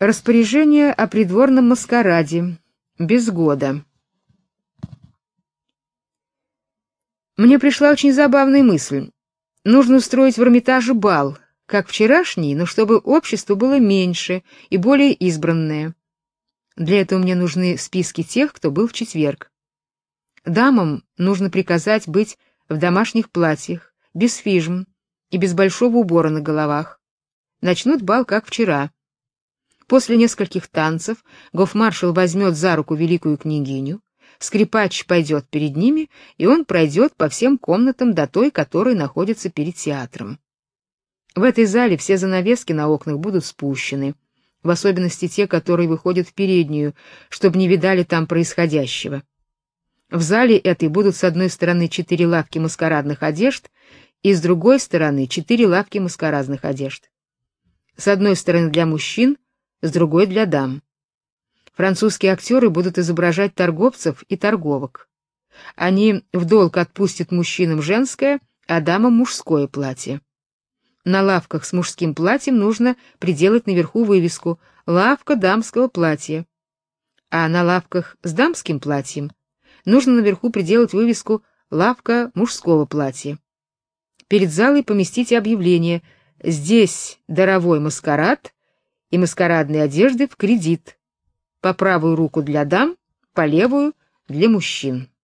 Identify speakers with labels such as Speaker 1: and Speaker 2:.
Speaker 1: Распоряжение о придворном маскараде. Без года. Мне пришла очень забавная мысль. Нужно устроить в Эрмитаже бал, как вчерашний, но чтобы общество было меньше и более избранное. Для этого мне нужны списки тех, кто был в четверг. Дамам нужно приказать быть в домашних платьях, без фижм и без большого убора на головах. Начнут бал как вчера. После нескольких танцев гофмаршал возьмет за руку великую княгиню, скрипач пойдет перед ними, и он пройдет по всем комнатам до той, которая находится перед театром. В этой зале все занавески на окнах будут спущены, в особенности те, которые выходят в переднюю, чтобы не видали там происходящего. В зале этой будут с одной стороны четыре лавки маскарадных одежд и с другой стороны четыре лавки маскарадных одежд. С одной стороны для мужчин, с другой для дам. Французские актеры будут изображать торговцев и торговок. Они в долг отпустят мужчинам женское, а дамам мужское платье. На лавках с мужским платьем нужно приделать наверху вывеску «Лавка дамского платья». А на лавках с дамским платьем нужно наверху приделать вывеску «Лавка мужского платья». Перед залой поместите объявление «Здесь даровой маскарад и маскарадные одежды в кредит. По правую руку для дам, по левую для мужчин».